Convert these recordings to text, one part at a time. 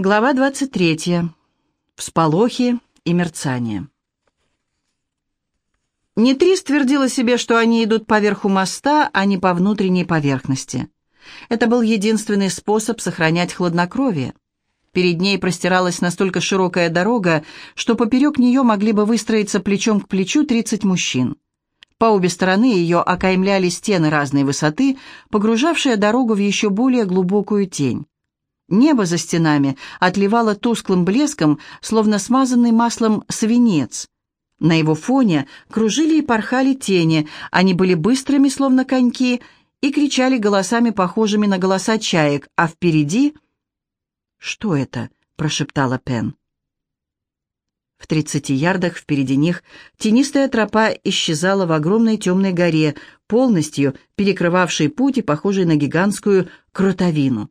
Глава 23. Всполохи и мерцание. Нетрис твердила себе, что они идут по верху моста, а не по внутренней поверхности. Это был единственный способ сохранять хладнокровие. Перед ней простиралась настолько широкая дорога, что поперек нее могли бы выстроиться плечом к плечу 30 мужчин. По обе стороны ее окаймляли стены разной высоты, погружавшие дорогу в еще более глубокую тень. Небо за стенами отливало тусклым блеском, словно смазанный маслом свинец. На его фоне кружили и порхали тени, они были быстрыми, словно коньки, и кричали голосами, похожими на голоса чаек, а впереди... «Что это?» — прошептала Пен. В тридцати ярдах впереди них тенистая тропа исчезала в огромной темной горе, полностью перекрывавшей путь и похожей на гигантскую кротовину.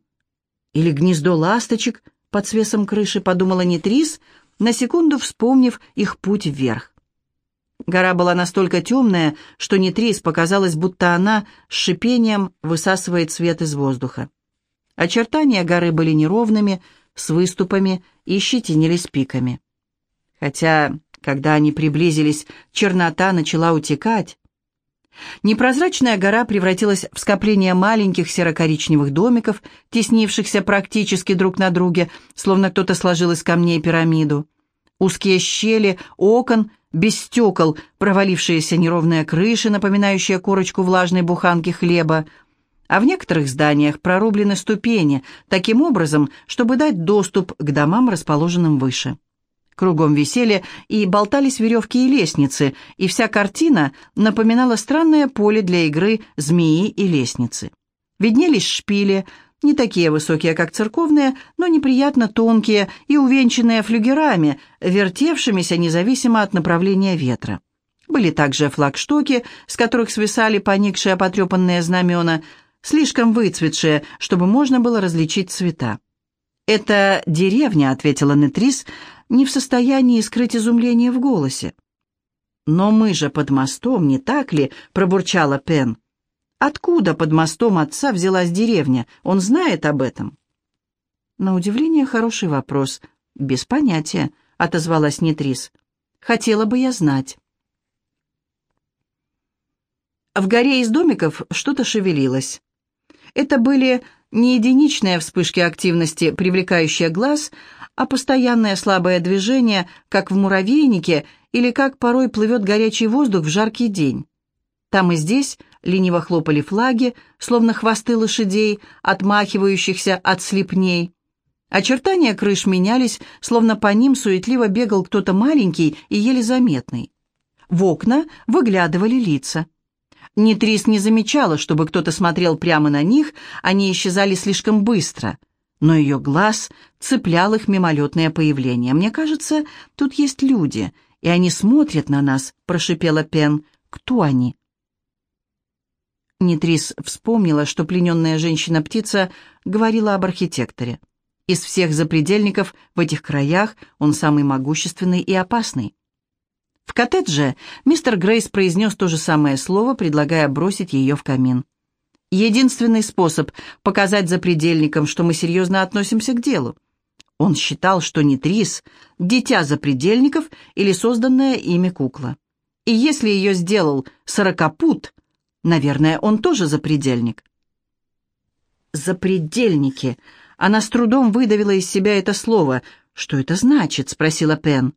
Или гнездо ласточек под свесом крыши, подумала Нитрис, на секунду вспомнив их путь вверх. Гора была настолько темная, что Нитрис показалось, будто она с шипением высасывает свет из воздуха. Очертания горы были неровными, с выступами и щетинились пиками. Хотя, когда они приблизились, чернота начала утекать, Непрозрачная гора превратилась в скопление маленьких серо-коричневых домиков, теснившихся практически друг на друге, словно кто-то сложил из камней пирамиду. Узкие щели, окон, без стекол, провалившиеся неровные крыши, напоминающие корочку влажной буханки хлеба. А в некоторых зданиях прорублены ступени, таким образом, чтобы дать доступ к домам, расположенным выше. Кругом висели и болтались веревки и лестницы, и вся картина напоминала странное поле для игры змеи и лестницы. Виднелись шпили, не такие высокие, как церковные, но неприятно тонкие и увенчанные флюгерами, вертевшимися независимо от направления ветра. Были также флагштоки, с которых свисали поникшие потрепанные знамена, слишком выцветшие, чтобы можно было различить цвета. «Это деревня», — ответила Нетрис, — не в состоянии скрыть изумление в голосе. «Но мы же под мостом, не так ли?» — пробурчала Пен. «Откуда под мостом отца взялась деревня? Он знает об этом?» На удивление хороший вопрос. «Без понятия», — отозвалась Нетрис. «Хотела бы я знать». В горе из домиков что-то шевелилось. Это были не единичные вспышки активности, привлекающие глаз, а постоянное слабое движение, как в муравейнике или как порой плывет горячий воздух в жаркий день. Там и здесь лениво хлопали флаги, словно хвосты лошадей, отмахивающихся от слепней. Очертания крыш менялись, словно по ним суетливо бегал кто-то маленький и еле заметный. В окна выглядывали лица. Нитрис не замечала, чтобы кто-то смотрел прямо на них, они исчезали слишком быстро но ее глаз цеплял их мимолетное появление. «Мне кажется, тут есть люди, и они смотрят на нас», — прошипела Пен. «Кто они?» Нитрис вспомнила, что плененная женщина-птица говорила об архитекторе. Из всех запредельников в этих краях он самый могущественный и опасный. В коттедже мистер Грейс произнес то же самое слово, предлагая бросить ее в камин. Единственный способ показать запредельникам, что мы серьезно относимся к делу. Он считал, что Нитрис – дитя запредельников или созданная ими кукла. И если ее сделал сорокопут, наверное, он тоже запредельник. «Запредельники!» Она с трудом выдавила из себя это слово. «Что это значит?» – спросила Пен.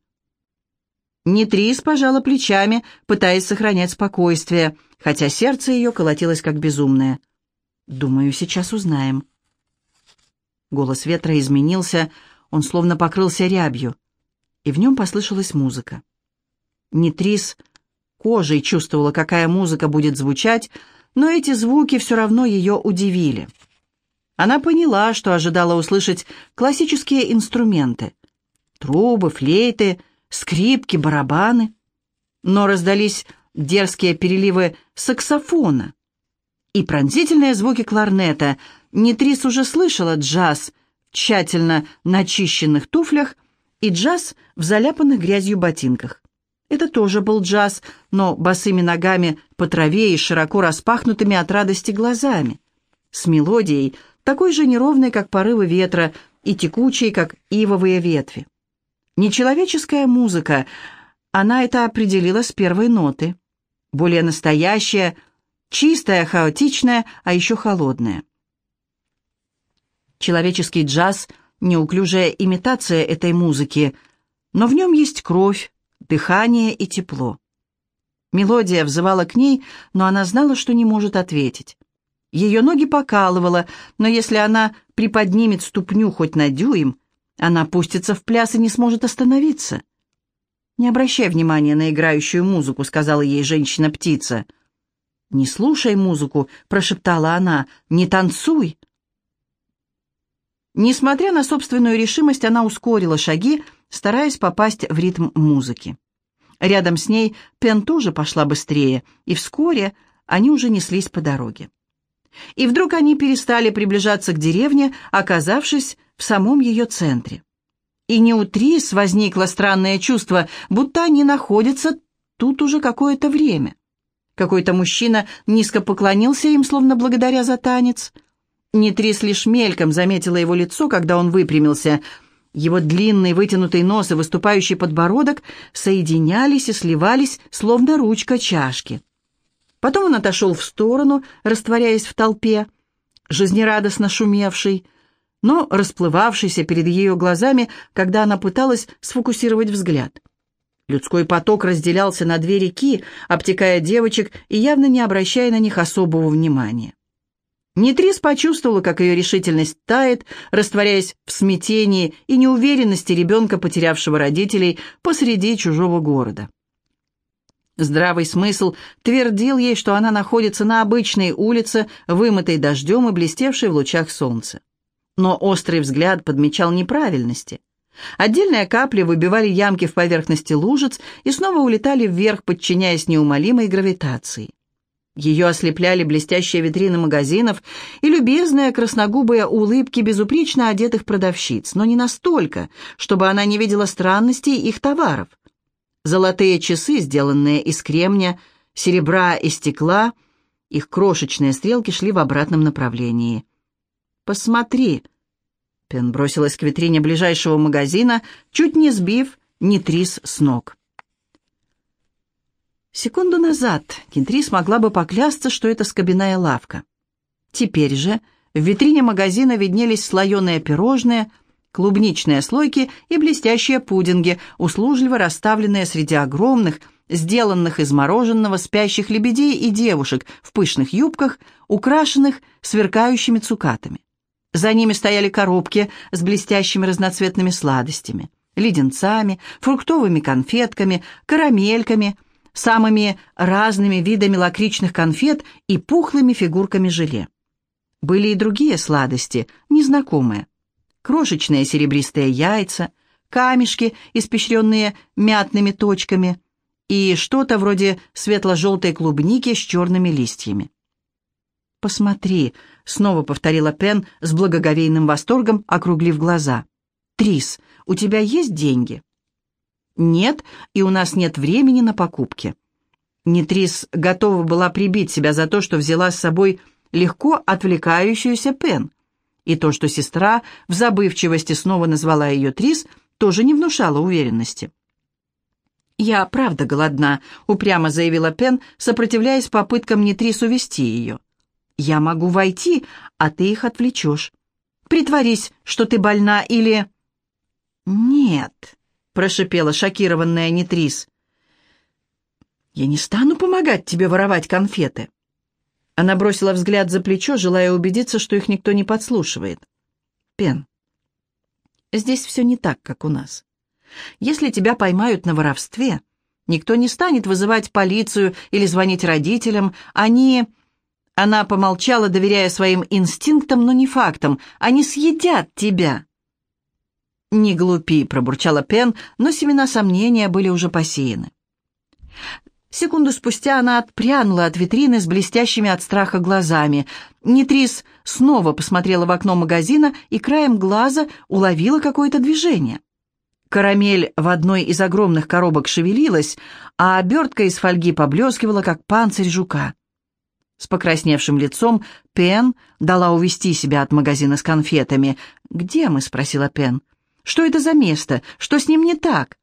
Нитрис пожала плечами, пытаясь сохранять спокойствие, хотя сердце ее колотилось как безумное. «Думаю, сейчас узнаем». Голос ветра изменился, он словно покрылся рябью, и в нем послышалась музыка. Нитрис кожей чувствовала, какая музыка будет звучать, но эти звуки все равно ее удивили. Она поняла, что ожидала услышать классические инструменты — трубы, флейты — скрипки, барабаны. Но раздались дерзкие переливы саксофона и пронзительные звуки кларнета. Нитрис уже слышала джаз в тщательно начищенных туфлях и джаз в заляпанных грязью ботинках. Это тоже был джаз, но босыми ногами по траве и широко распахнутыми от радости глазами. С мелодией, такой же неровной, как порывы ветра, и текучей, как ивовые ветви. Нечеловеческая музыка, она это определила с первой ноты. Более настоящая, чистая, хаотичная, а еще холодная. Человеческий джаз — неуклюжая имитация этой музыки, но в нем есть кровь, дыхание и тепло. Мелодия взывала к ней, но она знала, что не может ответить. Ее ноги покалывало, но если она приподнимет ступню хоть на дюйм, она пустится в пляс и не сможет остановиться. «Не обращай внимания на играющую музыку», — сказала ей женщина-птица. «Не слушай музыку», — прошептала она, — «не танцуй». Несмотря на собственную решимость, она ускорила шаги, стараясь попасть в ритм музыки. Рядом с ней Пен тоже пошла быстрее, и вскоре они уже неслись по дороге. И вдруг они перестали приближаться к деревне, оказавшись в самом ее центре. И не у Трис возникло странное чувство, будто они находятся тут уже какое-то время. Какой-то мужчина низко поклонился им, словно благодаря за танец — Нитрис лишь мельком заметила его лицо, когда он выпрямился. Его длинный вытянутый нос и выступающий подбородок соединялись и сливались, словно ручка чашки. Потом он отошел в сторону, растворяясь в толпе, жизнерадостно шумевший, но расплывавшийся перед ее глазами, когда она пыталась сфокусировать взгляд. Людской поток разделялся на две реки, обтекая девочек и явно не обращая на них особого внимания. Нитрис почувствовала, как ее решительность тает, растворяясь в смятении и неуверенности ребенка, потерявшего родителей посреди чужого города. Здравый смысл твердил ей, что она находится на обычной улице, вымытой дождем и блестевшей в лучах солнца. Но острый взгляд подмечал неправильности. Отдельные капли выбивали ямки в поверхности лужиц и снова улетали вверх, подчиняясь неумолимой гравитации. Ее ослепляли блестящие витрины магазинов и любезные красногубые улыбки безупречно одетых продавщиц, но не настолько, чтобы она не видела странностей их товаров. Золотые часы, сделанные из кремня, серебра и стекла, их крошечные стрелки шли в обратном направлении. «Посмотри!» Пен бросилась к витрине ближайшего магазина, чуть не сбив Нитрис с ног. Секунду назад Кентри смогла бы поклясться, что это скобяная лавка. Теперь же в витрине магазина виднелись слоеные пирожные, клубничные слойки и блестящие пудинги, услужливо расставленные среди огромных, сделанных из мороженого спящих лебедей и девушек в пышных юбках, украшенных сверкающими цукатами. За ними стояли коробки с блестящими разноцветными сладостями, леденцами, фруктовыми конфетками, карамельками – самыми разными видами лакричных конфет и пухлыми фигурками желе. Были и другие сладости, незнакомые. Крошечные серебристые яйца, камешки, испещренные мятными точками, и что-то вроде светло-желтой клубники с черными листьями. «Посмотри», — снова повторила Пен с благоговейным восторгом, округлив глаза. «Трис, у тебя есть деньги?» «Нет, и у нас нет времени на покупки». Нитрис готова была прибить себя за то, что взяла с собой легко отвлекающуюся Пен. И то, что сестра в забывчивости снова назвала ее Трис, тоже не внушало уверенности. «Я правда голодна», — упрямо заявила Пен, сопротивляясь попыткам Нитрис увести ее. «Я могу войти, а ты их отвлечешь. Притворись, что ты больна или...» «Нет», — прошипела шокированная Нитрис. «Я не стану помогать тебе воровать конфеты». Она бросила взгляд за плечо, желая убедиться, что их никто не подслушивает. «Пен, здесь все не так, как у нас. Если тебя поймают на воровстве, никто не станет вызывать полицию или звонить родителям. Они...» Она помолчала, доверяя своим инстинктам, но не фактам. «Они съедят тебя!» «Не глупи», — пробурчала Пен, но семена сомнения были уже посеяны. Секунду спустя она отпрянула от витрины с блестящими от страха глазами. Нитрис снова посмотрела в окно магазина и краем глаза уловила какое-то движение. Карамель в одной из огромных коробок шевелилась, а обертка из фольги поблескивала, как панцирь жука. С покрасневшим лицом Пен дала увести себя от магазина с конфетами. «Где мы?» — спросила Пен. «Что это за место? Что с ним не так?»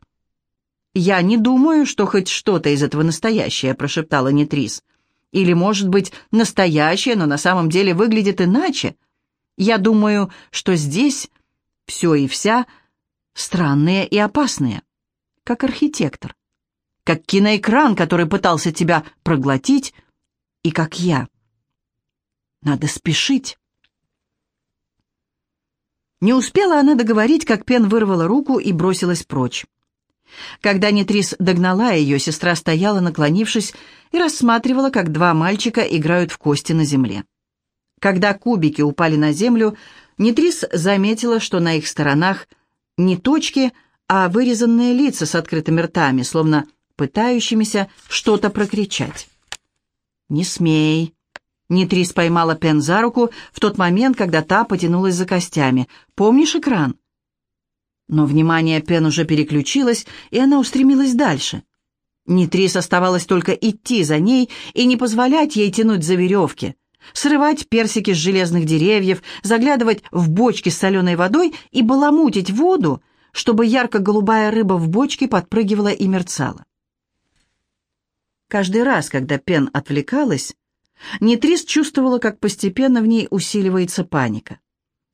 «Я не думаю, что хоть что-то из этого настоящее», — прошептала Нетрис. «Или, может быть, настоящее, но на самом деле выглядит иначе. Я думаю, что здесь все и вся странные и опасные, как архитектор, как киноэкран, который пытался тебя проглотить, и как я. Надо спешить». Не успела она договорить, как Пен вырвала руку и бросилась прочь. Когда Нетрис догнала ее, сестра стояла, наклонившись, и рассматривала, как два мальчика играют в кости на земле. Когда кубики упали на землю, Нетрис заметила, что на их сторонах не точки, а вырезанные лица с открытыми ртами, словно пытающимися что-то прокричать. «Не смей!» Нетрис поймала Пен за руку в тот момент, когда та потянулась за костями. «Помнишь экран?» Но внимание Пен уже переключилось, и она устремилась дальше. Нитрис оставалось только идти за ней и не позволять ей тянуть за веревки, срывать персики с железных деревьев, заглядывать в бочки с соленой водой и баламутить воду, чтобы ярко-голубая рыба в бочке подпрыгивала и мерцала. Каждый раз, когда Пен отвлекалась, Нитрис чувствовала, как постепенно в ней усиливается паника.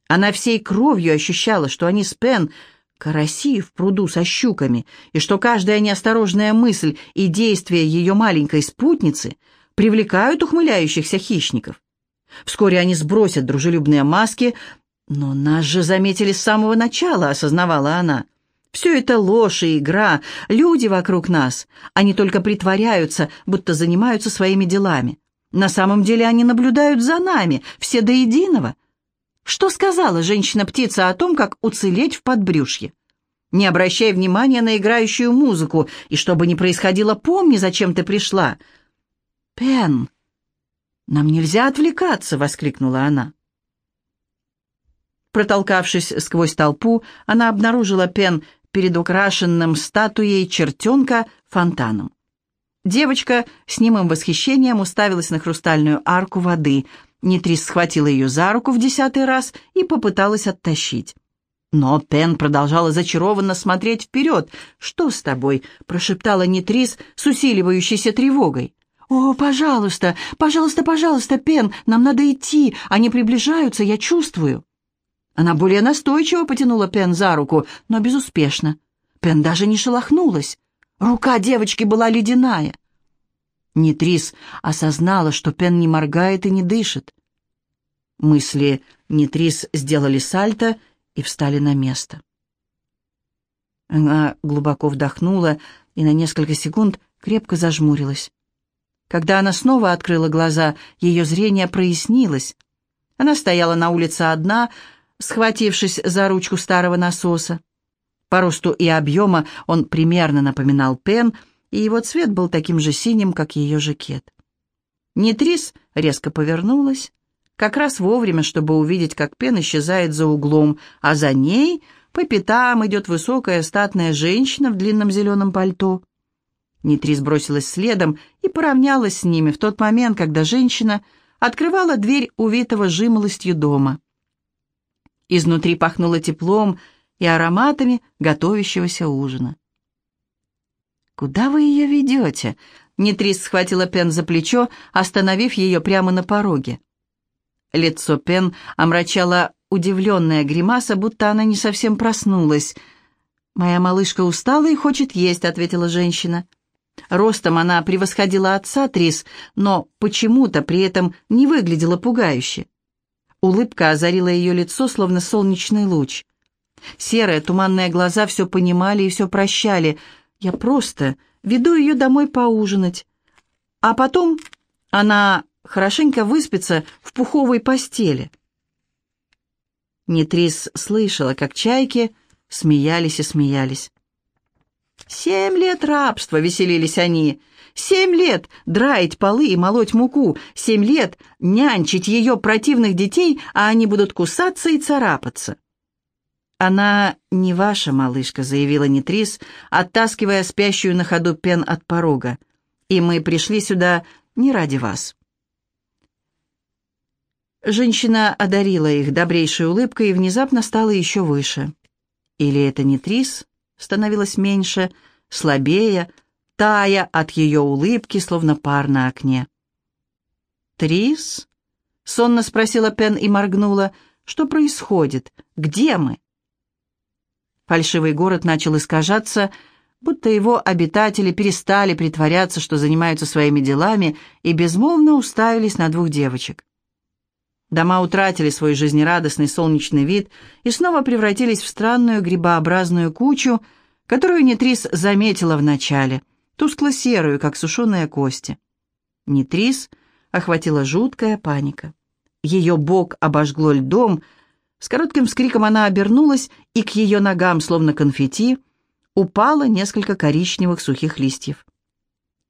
Она всей кровью ощущала, что они с Пен караси в пруду со щуками, и что каждая неосторожная мысль и действие ее маленькой спутницы привлекают ухмыляющихся хищников. Вскоре они сбросят дружелюбные маски, но нас же заметили с самого начала, осознавала она. Все это ложь и игра, люди вокруг нас, они только притворяются, будто занимаются своими делами. На самом деле они наблюдают за нами, все до единого, что сказала женщина-птица о том, как уцелеть в подбрюшье? Не обращай внимания на играющую музыку, и что бы ни происходило, помни, зачем ты пришла. «Пен, нам нельзя отвлекаться!» — воскликнула она. Протолкавшись сквозь толпу, она обнаружила Пен перед украшенным статуей чертенка фонтаном. Девочка с немым восхищением уставилась на хрустальную арку воды — Нитрис схватила ее за руку в десятый раз и попыталась оттащить. Но Пен продолжала зачарованно смотреть вперед. «Что с тобой?» — прошептала Нитрис с усиливающейся тревогой. «О, пожалуйста, пожалуйста, пожалуйста, Пен, нам надо идти, они приближаются, я чувствую». Она более настойчиво потянула Пен за руку, но безуспешно. Пен даже не шелохнулась. Рука девочки была ледяная. Нитрис осознала, что Пен не моргает и не дышит. Мысли Нитрис сделали сальто и встали на место. Она глубоко вдохнула и на несколько секунд крепко зажмурилась. Когда она снова открыла глаза, ее зрение прояснилось. Она стояла на улице одна, схватившись за ручку старого насоса. По росту и объема он примерно напоминал Пен — и его цвет был таким же синим, как ее жакет. Нитрис резко повернулась, как раз вовремя, чтобы увидеть, как Пен исчезает за углом, а за ней по пятам идет высокая статная женщина в длинном зеленом пальто. Нитрис бросилась следом и поравнялась с ними в тот момент, когда женщина открывала дверь увитого жимолостью дома. Изнутри пахнуло теплом и ароматами готовящегося ужина. «Куда вы ее ведете?» Нитрис схватила Пен за плечо, остановив ее прямо на пороге. Лицо Пен омрачала удивленная гримаса, будто она не совсем проснулась. «Моя малышка устала и хочет есть», — ответила женщина. Ростом она превосходила отца Трис, но почему-то при этом не выглядела пугающе. Улыбка озарила ее лицо, словно солнечный луч. Серые туманные глаза все понимали и все прощали — я просто веду ее домой поужинать. А потом она хорошенько выспится в пуховой постели. Нитрис слышала, как чайки смеялись и смеялись. «Семь лет рабства!» — веселились они. «Семь лет драить полы и молоть муку! Семь лет нянчить ее противных детей, а они будут кусаться и царапаться!» «Она не ваша малышка», — заявила Нитрис, оттаскивая спящую на ходу Пен от порога. «И мы пришли сюда не ради вас». Женщина одарила их добрейшей улыбкой и внезапно стала еще выше. Или это не Становилась меньше, слабее, тая от ее улыбки, словно пар на окне. «Трис?» — сонно спросила Пен и моргнула. «Что происходит? Где мы?» Фальшивый город начал искажаться, будто его обитатели перестали притворяться, что занимаются своими делами, и безмолвно уставились на двух девочек. Дома утратили свой жизнерадостный солнечный вид и снова превратились в странную грибообразную кучу, которую Нетрис заметила вначале, тускло-серую, как сушеные кости. Нетрис охватила жуткая паника. Ее бок обожгло льдом, с коротким вскриком она обернулась, и к ее ногам, словно конфетти, упало несколько коричневых сухих листьев.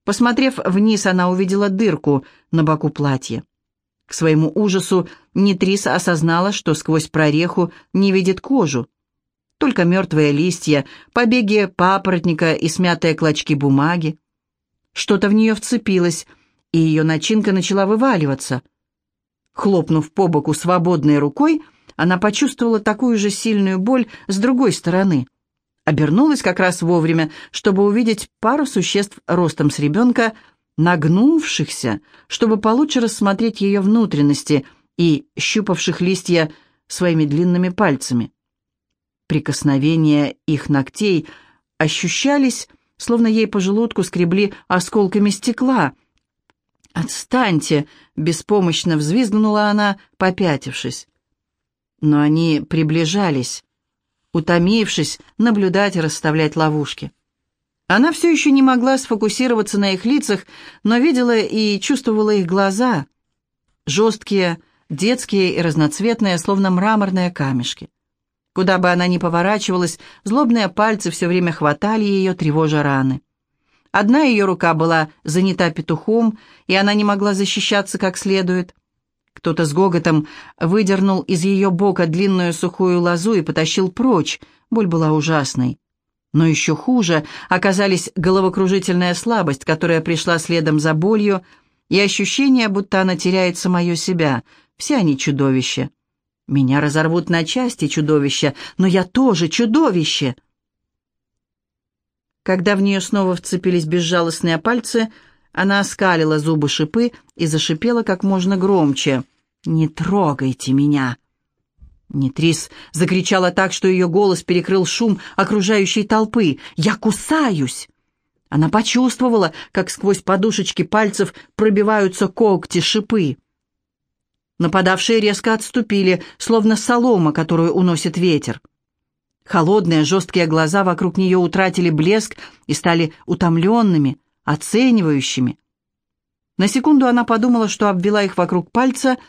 Посмотрев вниз, она увидела дырку на боку платья. К своему ужасу Нитриса осознала, что сквозь прореху не видит кожу. Только мертвые листья, побеги папоротника и смятые клочки бумаги. Что-то в нее вцепилось, и ее начинка начала вываливаться. Хлопнув по боку свободной рукой, она почувствовала такую же сильную боль с другой стороны. Обернулась как раз вовремя, чтобы увидеть пару существ ростом с ребенка, нагнувшихся, чтобы получше рассмотреть ее внутренности и щупавших листья своими длинными пальцами. Прикосновения их ногтей ощущались, словно ей по желудку скребли осколками стекла. «Отстаньте!» — беспомощно взвизгнула она, попятившись. Но они приближались, утомившись наблюдать и расставлять ловушки. Она все еще не могла сфокусироваться на их лицах, но видела и чувствовала их глаза. Жесткие, детские и разноцветные, словно мраморные камешки. Куда бы она ни поворачивалась, злобные пальцы все время хватали ее, тревожа раны. Одна ее рука была занята петухом, и она не могла защищаться как следует. Кто-то с гоготом выдернул из ее бока длинную сухую лозу и потащил прочь. Боль была ужасной. Но еще хуже оказались головокружительная слабость, которая пришла следом за болью, и ощущение, будто она теряет самое себя. Все они чудовища. Меня разорвут на части чудовища, но я тоже чудовище. Когда в нее снова вцепились безжалостные пальцы, она оскалила зубы шипы и зашипела как можно громче. «Не трогайте меня!» Нитрис закричала так, что ее голос перекрыл шум окружающей толпы. «Я кусаюсь!» Она почувствовала, как сквозь подушечки пальцев пробиваются когти, шипы. Нападавшие резко отступили, словно солома, которую уносит ветер. Холодные, жесткие глаза вокруг нее утратили блеск и стали утомленными, оценивающими. На секунду она подумала, что обвела их вокруг пальца —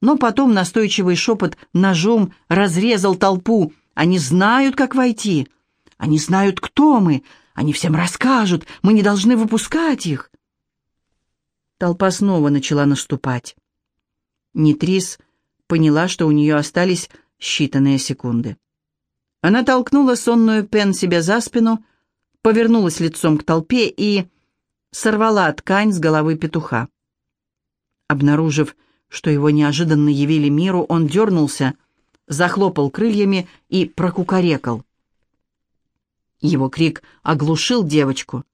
но потом настойчивый шепот ножом разрезал толпу. «Они знают, как войти! Они знают, кто мы! Они всем расскажут! Мы не должны выпускать их!» Толпа снова начала наступать. Нитрис поняла, что у нее остались считанные секунды. Она толкнула сонную Пен себе за спину, повернулась лицом к толпе и сорвала ткань с головы петуха. Обнаружив, что его неожиданно явили миру, он дернулся, захлопал крыльями и прокукарекал. Его крик оглушил девочку.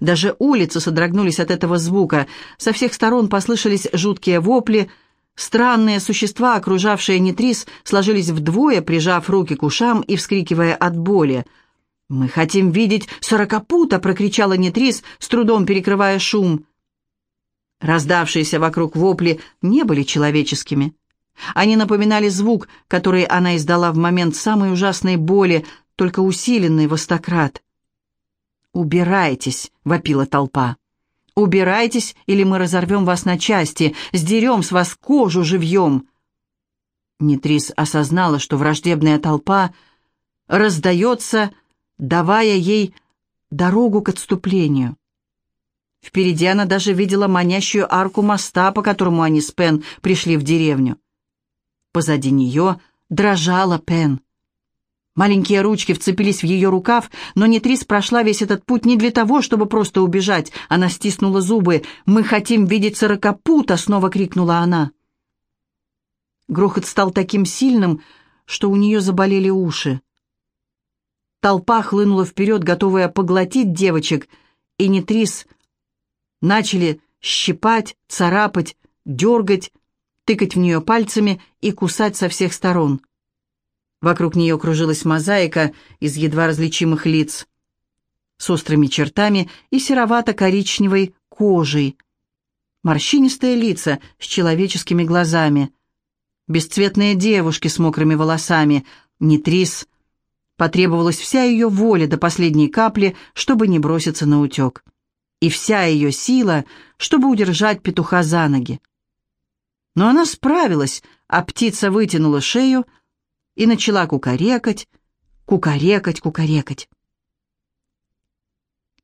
Даже улицы содрогнулись от этого звука, со всех сторон послышались жуткие вопли, странные существа, окружавшие Нитрис, сложились вдвое, прижав руки к ушам и вскрикивая от боли. «Мы хотим видеть сорокопута!» — прокричала Нитрис, с трудом перекрывая шум. Раздавшиеся вокруг вопли не были человеческими. Они напоминали звук, который она издала в момент самой ужасной боли, только усиленный востократ. «Убирайтесь!» — вопила толпа. «Убирайтесь, или мы разорвем вас на части, сдерем с вас кожу живьем!» Нитрис осознала, что враждебная толпа раздается, давая ей дорогу к отступлению. Впереди она даже видела манящую арку моста, по которому они с Пен пришли в деревню. Позади нее дрожала Пен. Маленькие ручки вцепились в ее рукав, но Нитрис прошла весь этот путь не для того, чтобы просто убежать. Она стиснула зубы. «Мы хотим видеть сорокопута!» — снова крикнула она. Грохот стал таким сильным, что у нее заболели уши. Толпа хлынула вперед, готовая поглотить девочек, и Нетрис начали щипать, царапать, дергать, тыкать в нее пальцами и кусать со всех сторон. Вокруг нее кружилась мозаика из едва различимых лиц с острыми чертами и серовато-коричневой кожей, морщинистые лица с человеческими глазами, бесцветные девушки с мокрыми волосами, Нитрис. Потребовалась вся ее воля до последней капли, чтобы не броситься на утек. И вся ее сила, чтобы удержать петуха за ноги. Но она справилась, а птица вытянула шею и начала кукарекать, кукарекать, кукарекать.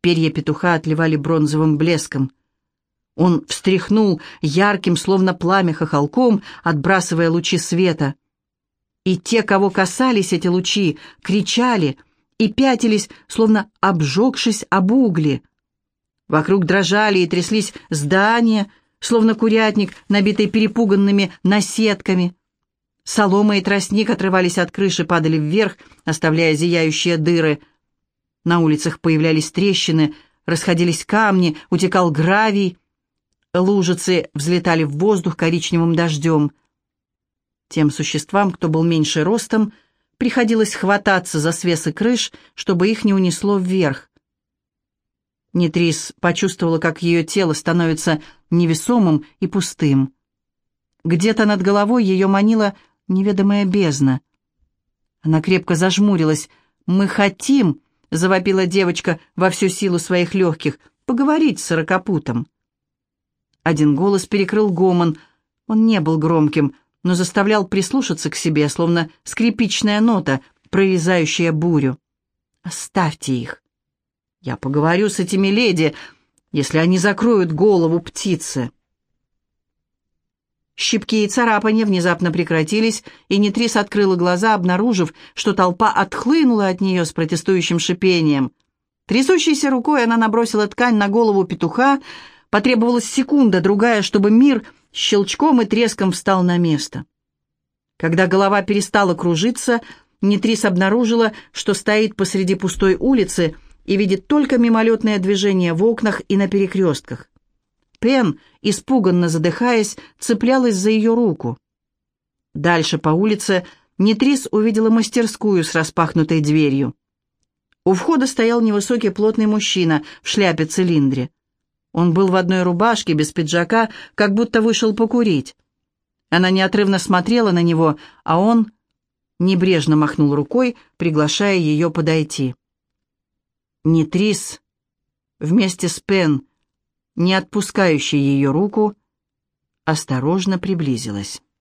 Перья петуха отливали бронзовым блеском. Он встряхнул ярким, словно пламя хохолком, отбрасывая лучи света. И те, кого касались эти лучи, кричали и пятились, словно обжегшись об угли. Вокруг дрожали и тряслись здания, словно курятник, набитый перепуганными наседками. Солома и тростник отрывались от крыши, падали вверх, оставляя зияющие дыры. На улицах появлялись трещины, расходились камни, утекал гравий. Лужицы взлетали в воздух коричневым дождем. Тем существам, кто был меньше ростом, приходилось хвататься за свесы крыш, чтобы их не унесло вверх. Нитрис почувствовала, как ее тело становится невесомым и пустым. Где-то над головой ее манила неведомая бездна. Она крепко зажмурилась. «Мы хотим», — завопила девочка во всю силу своих легких, — «поговорить с сорокопутом». Один голос перекрыл гомон. Он не был громким, но заставлял прислушаться к себе, словно скрипичная нота, прорезающая бурю. «Оставьте их. Я поговорю с этими леди, если они закроют голову птицы». Щипки и царапания внезапно прекратились, и Нитрис открыла глаза, обнаружив, что толпа отхлынула от нее с протестующим шипением. Трясущейся рукой она набросила ткань на голову петуха, потребовалась секунда, другая, чтобы мир щелчком и треском встал на место. Когда голова перестала кружиться, Нитрис обнаружила, что стоит посреди пустой улицы и видит только мимолетное движение в окнах и на перекрестках. Пен, испуганно задыхаясь, цеплялась за ее руку. Дальше по улице Нитрис увидела мастерскую с распахнутой дверью. У входа стоял невысокий плотный мужчина в шляпе-цилиндре. Он был в одной рубашке, без пиджака, как будто вышел покурить. Она неотрывно смотрела на него, а он небрежно махнул рукой, приглашая ее подойти. Нитрис вместе с Пен не отпускающая ее руку, осторожно приблизилась.